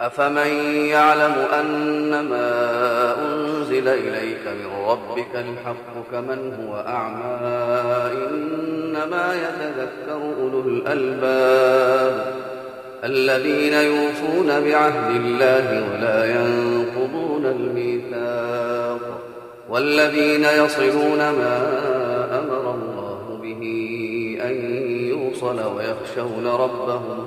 أفمن يعلم أنما أنزل إليك من ربك الحق كمن هو أعمى؟ إنما يتذكر أولو الألباب الذين يوفون بعهد الله ولا ينقضون الميثاق والذين يصلون ما أمر الله به أن يوصل ويخشون ربهم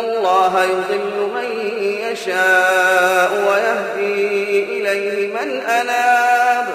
الله يضل من يشاء ويهدي إليه من أناب.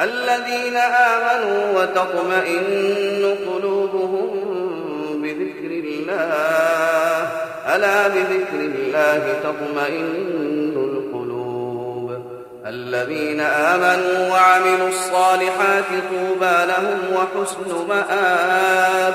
الذين آمنوا وتطمئن قلوبهم بذكر الله. ألا بذكر الله تطمئن القلوب. الذين آمنوا وعملوا الصالحات طوبى لهم وحسن مآب.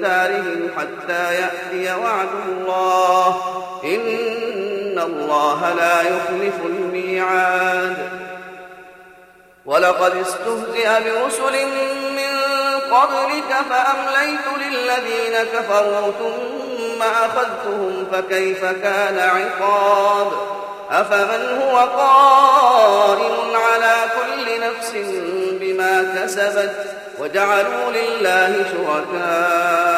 دارهم حتى يأتي وعد الله. إن الله لا يخلف الميعاد. ولقد استهزئ برسل من قبلك فأمليت للذين كفروا ثم أخذتهم فكيف كان عقاب؟ أفمن هو قائم على كل نفس بما كسبت وجعلوا لله شركاء؟